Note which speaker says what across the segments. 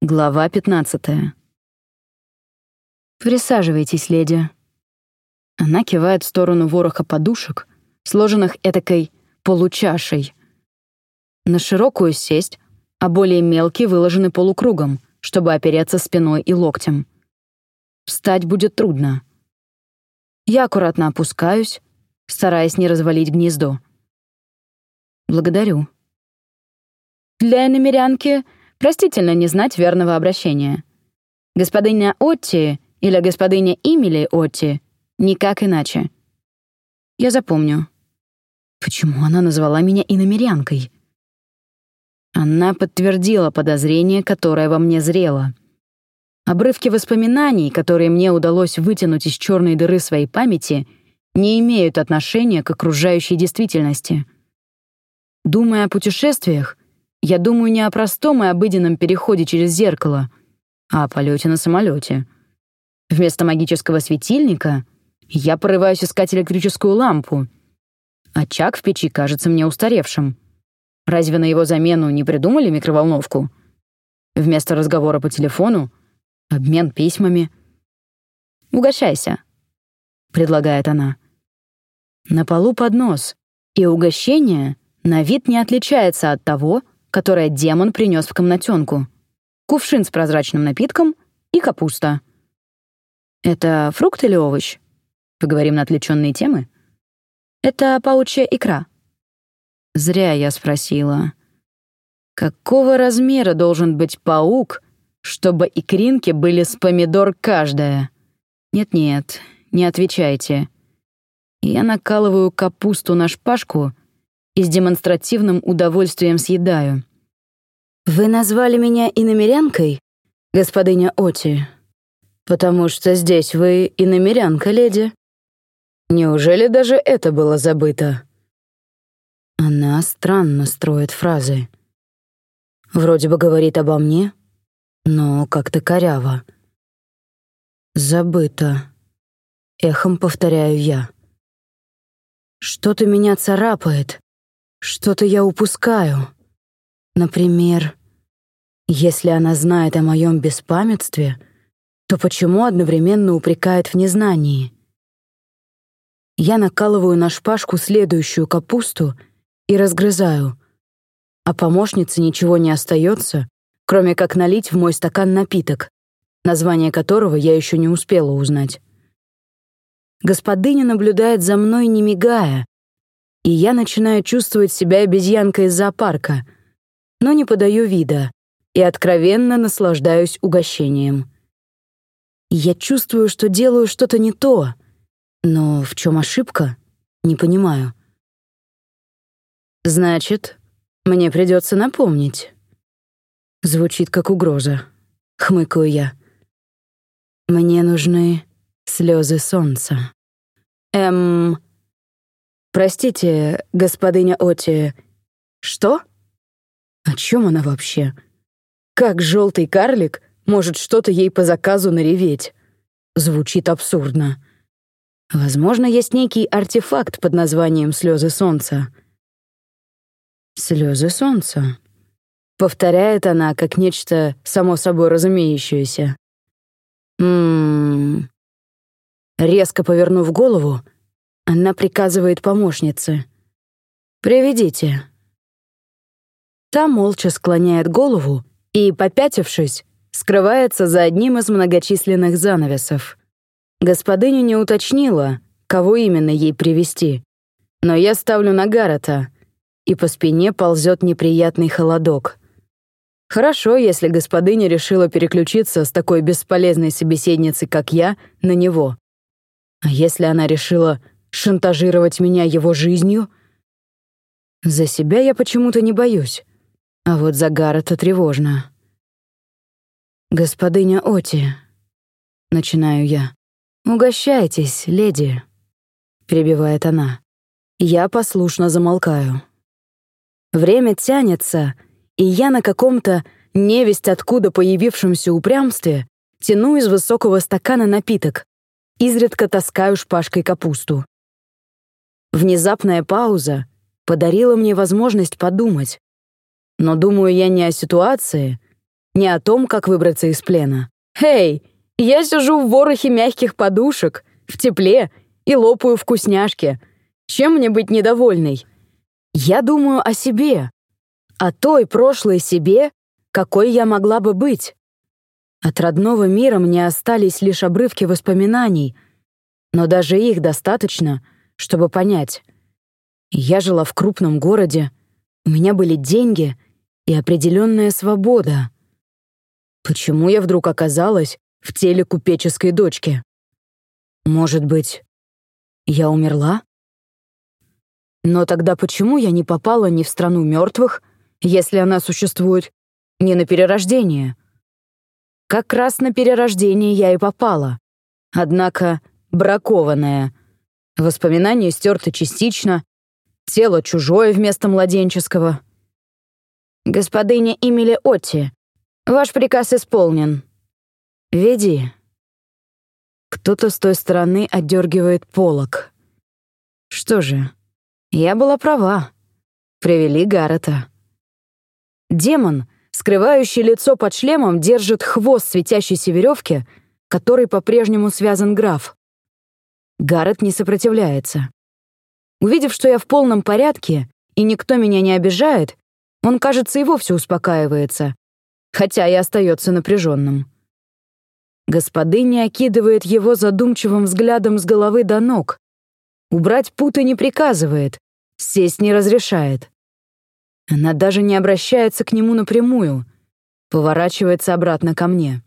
Speaker 1: Глава 15. «Присаживайтесь, леди». Она кивает в сторону вороха подушек, сложенных этакой получашей. На широкую сесть, а более мелкие выложены полукругом, чтобы опереться спиной и локтем. Встать будет трудно. Я аккуратно опускаюсь, стараясь не развалить гнездо. Благодарю. Для иномерянки простительно не знать верного обращения. Господиня Отти или господиня Имили Отти никак иначе. Я запомню. Почему она назвала меня иномерянкой? Она подтвердила подозрение, которое во мне зрело. Обрывки воспоминаний, которые мне удалось вытянуть из черной дыры своей памяти, не имеют отношения к окружающей действительности. Думая о путешествиях, я думаю не о простом и обыденном переходе через зеркало, а о полете на самолете. Вместо магического светильника я порываюсь искать электрическую лампу. Очаг в печи кажется мне устаревшим. Разве на его замену не придумали микроволновку? Вместо разговора по телефону — обмен письмами. «Угощайся», — предлагает она. На полу поднос, и угощение на вид не отличается от того, которое демон принес в комнатенку. Кувшин с прозрачным напитком и капуста. Это фрукт или овощ? Поговорим на отвлеченные темы. Это паучья икра. Зря я спросила. Какого размера должен быть паук, чтобы икринки были с помидор каждая? Нет-нет, не отвечайте. Я накалываю капусту на шпажку и с демонстративным удовольствием съедаю. «Вы назвали меня иномерянкой, господиня Оти, потому что здесь вы иномерянка, леди. Неужели даже это было забыто?» Она странно строит фразы. Вроде бы говорит обо мне, но как-то коряво. «Забыто», — эхом повторяю я. Что-то меня царапает, что-то я упускаю. Например, если она знает о моем беспамятстве, то почему одновременно упрекает в незнании? Я накалываю на шпажку следующую капусту и разгрызаю, а помощнице ничего не остается, кроме как налить в мой стакан напиток, название которого я еще не успела узнать. Господыня наблюдает за мной, не мигая, и я начинаю чувствовать себя обезьянкой из зоопарка, но не подаю вида и откровенно наслаждаюсь угощением. Я чувствую, что делаю что-то не то, но в чем ошибка, не понимаю. Значит, мне придется напомнить. Звучит как угроза. Хмыкаю я. Мне нужны слезы солнца. Эм... «Простите, господиня Оти, что? О чем она вообще? Как желтый карлик может что-то ей по заказу нареветь? Звучит абсурдно. Возможно, есть некий артефакт под названием «Слезы солнца». «Слезы солнца», — повторяет она как нечто само собой разумеющееся. «Ммм...» Резко повернув голову, она приказывает помощнице. «Приведите». Та молча склоняет голову и, попятившись, скрывается за одним из многочисленных занавесов. Господыня не уточнила, кого именно ей привести, но я ставлю на Гаррета, и по спине ползет неприятный холодок. Хорошо, если господыня решила переключиться с такой бесполезной собеседницей, как я, на него. А если она решила шантажировать меня его жизнью? За себя я почему-то не боюсь, а вот за Гаррета тревожно. «Господыня Оти», — начинаю я, — «угощайтесь, леди», — перебивает она. Я послушно замолкаю. Время тянется, и я на каком-то невесть откуда появившемся упрямстве тяну из высокого стакана напиток, изредка таскаю шпажкой капусту. Внезапная пауза подарила мне возможность подумать. Но думаю я не о ситуации, не о том, как выбраться из плена. «Эй, я сижу в ворохе мягких подушек, в тепле и лопаю вкусняшки. Чем мне быть недовольной? Я думаю о себе, о той прошлой себе, какой я могла бы быть. От родного мира мне остались лишь обрывки воспоминаний, но даже их достаточно, чтобы понять. Я жила в крупном городе, у меня были деньги и определенная свобода. Почему я вдруг оказалась в теле купеческой дочки? Может быть, я умерла? Но тогда почему я не попала ни в страну мертвых, если она существует, ни на перерождение? Как раз на перерождение я и попала. Однако бракованная. Воспоминания стерты частично, тело чужое вместо младенческого. «Господыня Эмили Отти, ваш приказ исполнен. Веди». Кто-то с той стороны отдергивает полок. Что же, я была права. Привели Гаррета. Демон, скрывающий лицо под шлемом, держит хвост светящейся веревки, которой по-прежнему связан граф. Гаррет не сопротивляется. Увидев, что я в полном порядке и никто меня не обижает, он, кажется, и вовсе успокаивается, хотя и остается напряженным. Господыня окидывает его задумчивым взглядом с головы до ног. Убрать путы не приказывает, сесть не разрешает. Она даже не обращается к нему напрямую, поворачивается обратно ко мне.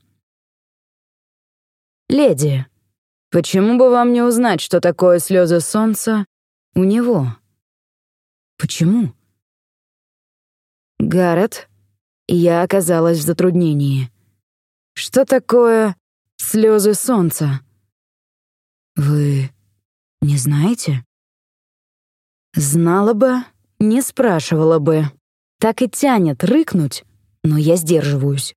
Speaker 1: «Леди, почему бы вам не узнать, что такое слезы солнца у него?» «Почему?» «Гаррет, я оказалась в затруднении. Что такое слезы солнца?» «Вы не знаете?» «Знала бы, не спрашивала бы. Так и тянет рыкнуть, но я сдерживаюсь.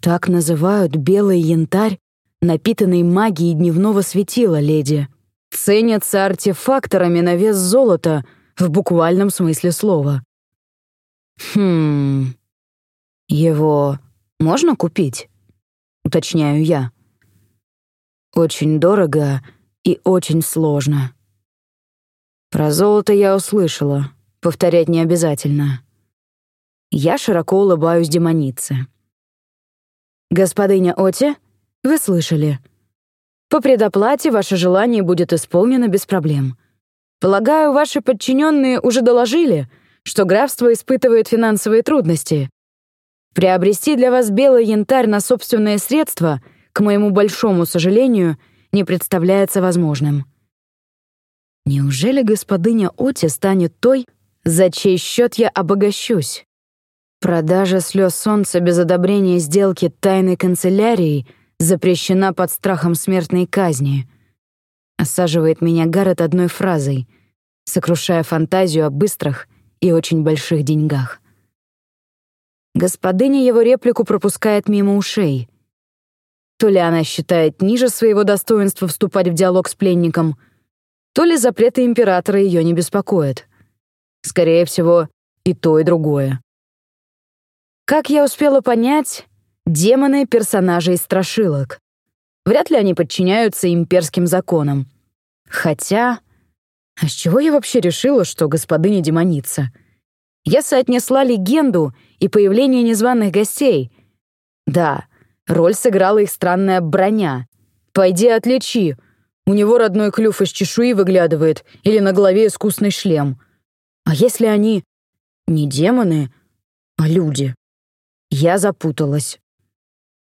Speaker 1: Так называют белый янтарь, напитанный магией дневного светила, леди. Ценятся артефакторами на вес золота в буквальном смысле слова. Хм... Его можно купить? Уточняю я. Очень дорого и очень сложно. Про золото я услышала, повторять не обязательно. Я широко улыбаюсь демонице. «Господыня Оти, вы слышали. По предоплате ваше желание будет исполнено без проблем. Полагаю, ваши подчиненные уже доложили, что графство испытывает финансовые трудности. Приобрести для вас белый янтарь на собственные средства, к моему большому сожалению, не представляется возможным. Неужели господыня Оти станет той, за чей счет я обогащусь? Продажа слез солнца без одобрения сделки тайной канцелярии запрещена под страхом смертной казни. Осаживает меня Гаррет одной фразой, сокрушая фантазию о быстрых и очень больших деньгах. Господыня его реплику пропускает мимо ушей. То ли она считает ниже своего достоинства вступать в диалог с пленником — то ли запреты императора ее не беспокоят. Скорее всего, и то, и другое. Как я успела понять, демоны — персонажи из страшилок. Вряд ли они подчиняются имперским законам. Хотя... А с чего я вообще решила, что господыня демоница? Я соотнесла легенду и появление незваных гостей. Да, роль сыграла их странная броня. «Пойди отличи, у него родной клюв из чешуи выглядывает или на голове искусный шлем. А если они не демоны, а люди? Я запуталась.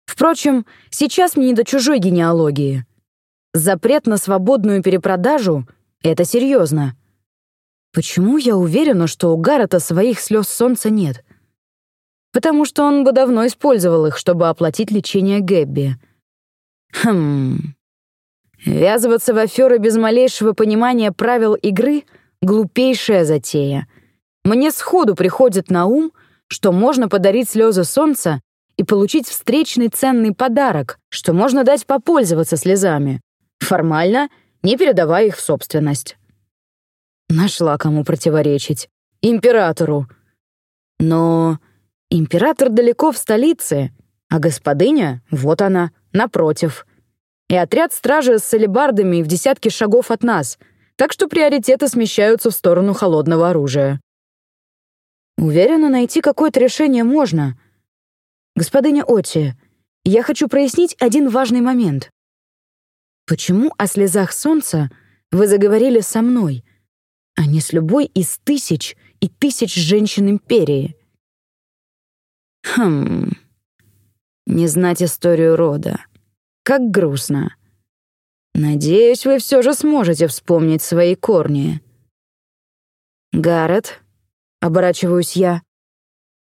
Speaker 1: Впрочем, сейчас мне не до чужой генеалогии. Запрет на свободную перепродажу — это серьезно. Почему я уверена, что у Гаррета своих слез солнца нет? Потому что он бы давно использовал их, чтобы оплатить лечение Гэбби. Хм... Ввязываться в аферы без малейшего понимания правил игры — глупейшая затея. Мне сходу приходит на ум, что можно подарить слезы солнца и получить встречный ценный подарок, что можно дать попользоваться слезами, формально не передавая их в собственность. Нашла кому противоречить. Императору. Но Император далеко в столице, а господыня, вот она, напротив. И отряд стражи с салебардами в десятки шагов от нас, так что приоритеты смещаются в сторону холодного оружия. Уверена, найти какое-то решение можно. Господыня Оти, я хочу прояснить один важный момент. Почему о слезах солнца вы заговорили со мной, а не с любой из тысяч и тысяч женщин Империи? Хм... Не знать историю рода. Как грустно. Надеюсь, вы все же сможете вспомнить свои корни. Гаррет, оборачиваюсь я.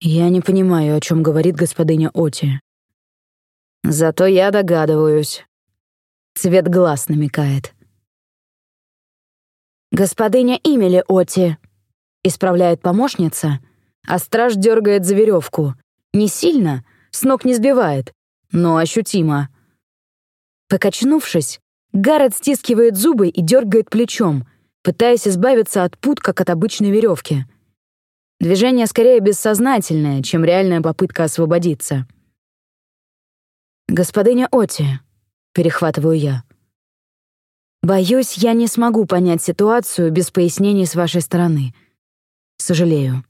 Speaker 1: Я не понимаю, о чем говорит господиня Оти. Зато я догадываюсь. Цвет глаз намекает. «Господыня Имели Оти», — исправляет помощница, а страж дергает за веревку. Не сильно, с ног не сбивает, но ощутимо. Покачнувшись, Гаррет стискивает зубы и дергает плечом, пытаясь избавиться от пут, как от обычной веревки. Движение скорее бессознательное, чем реальная попытка освободиться. «Господыня Оти», — перехватываю я. «Боюсь, я не смогу понять ситуацию без пояснений с вашей стороны. Сожалею».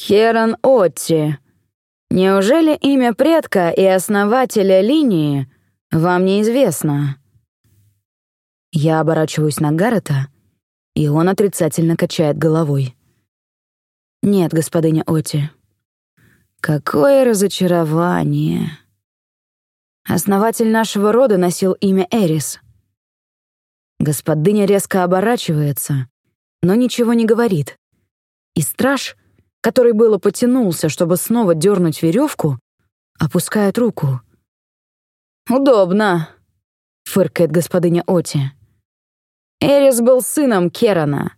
Speaker 2: «Херон Отти. Неужели имя предка и основателя линии вам неизвестно?»
Speaker 1: Я оборачиваюсь на Гаррета, и он отрицательно качает головой. «Нет, господыня Оти».
Speaker 2: «Какое разочарование!»
Speaker 1: Основатель нашего рода носил имя Эрис. Господыня резко оборачивается, но ничего не говорит. И страж, который было потянулся, чтобы снова дернуть веревку, опускает руку.
Speaker 2: «Удобно», —
Speaker 1: фыркает господыня Оти.
Speaker 2: «Эрис был сыном Керана.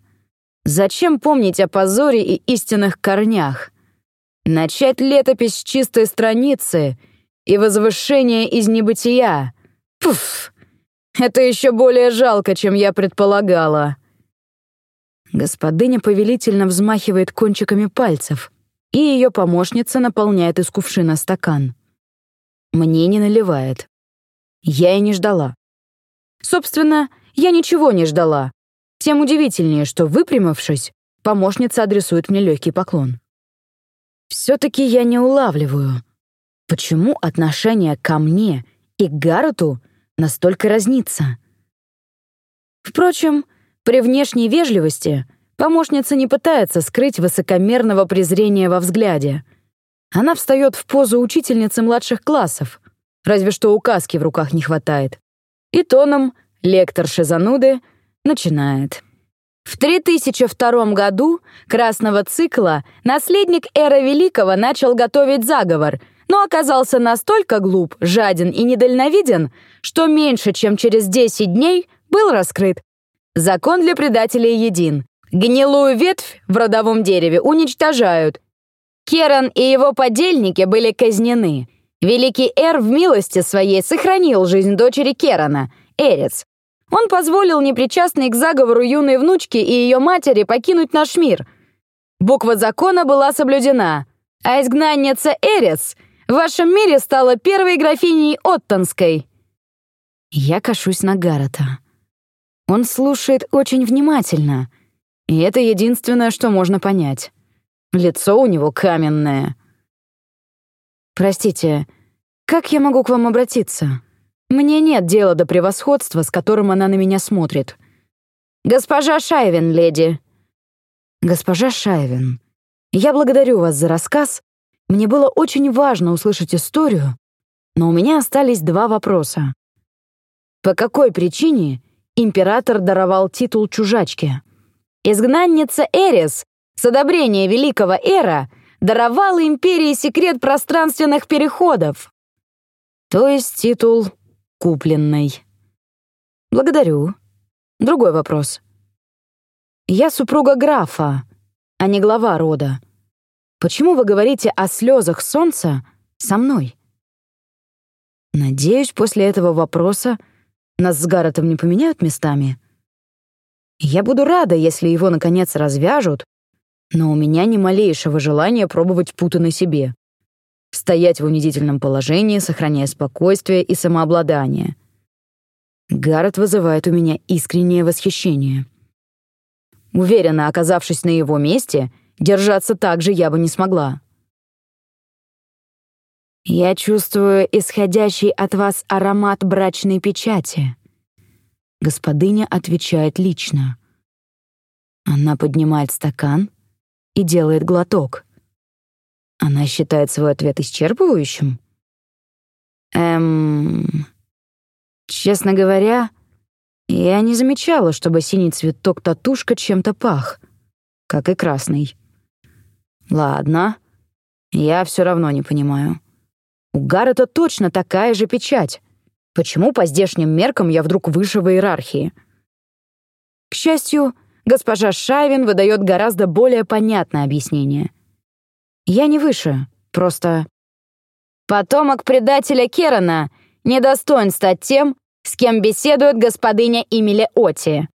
Speaker 2: Зачем помнить о позоре и истинных корнях? Начать летопись с чистой страницы — и возвышение из небытия. Пуф! Это еще более жалко, чем я предполагала.
Speaker 1: Господыня повелительно взмахивает кончиками пальцев, и ее помощница наполняет из кувшина стакан. Мне не наливает. Я и не ждала. Собственно, я ничего не ждала. Тем удивительнее, что, выпрямившись, помощница адресует мне легкий поклон. Все-таки я не улавливаю, Почему отношение ко мне и к Гаррету настолько разнится? Впрочем, при внешней вежливости помощница не пытается скрыть высокомерного презрения во взгляде. Она встает в позу учительницы младших классов, разве что указки в руках не хватает. И тоном лекторши зануды начинает. В 3002 году красного цикла наследник Эра Великого начал готовить заговор — но оказался настолько глуп, жаден и недальновиден, что меньше чем через 10 дней был раскрыт. Закон для предателей един. Гнилую ветвь в родовом дереве уничтожают. Керан и его подельники были казнены. Великий Эр в милости своей сохранил жизнь дочери Керана, Эрец. Он позволил непричастной к заговору юной внучке и ее матери покинуть наш мир. Буква закона была соблюдена, а изгнанница Эрец — в вашем мире стала первой графиней Оттонской». Я кашусь на Гаррета. Он слушает очень внимательно, и это единственное, что можно понять. Лицо у него каменное. «Простите, как я могу к вам обратиться? Мне нет дела до превосходства, с которым она на меня смотрит». «Госпожа Шайвин, леди». «Госпожа Шайвин, я благодарю вас за рассказ мне было очень важно услышать историю, но у меня остались два вопроса. По какой причине император даровал титул чужачке? Изгнанница Эрис с одобрения великого Эра даровала империи секрет пространственных переходов. То есть титул купленный. Благодарю. Другой вопрос. Я супруга графа, а не глава рода. Почему вы говорите о слезах солнца со мной? Надеюсь, после этого вопроса нас с Гарретом не поменяют местами. Я буду рада, если его, наконец, развяжут, но у меня ни малейшего желания пробовать путы на себе.
Speaker 2: стоять в унизительном положении, сохраняя спокойствие и самообладание. Гаррет вызывает у меня искреннее восхищение. Уверена, оказавшись на его месте, держаться так же я бы не смогла. «Я чувствую исходящий от вас аромат брачной печати», Господыня отвечает лично. Она поднимает стакан и делает глоток. Она считает свой ответ исчерпывающим? Эм... Честно говоря, я не замечала, чтобы синий цветок-татушка чем-то пах, как и красный. Ладно, я все равно не понимаю. У Гаррета точно такая же печать. Почему по здешним меркам я вдруг выше в иерархии? К счастью, госпожа Шайвин выдает гораздо более понятное объяснение. Я не выше, просто... Потомок предателя Керана недостоин стать тем, с кем беседует господыня Эмили Оти.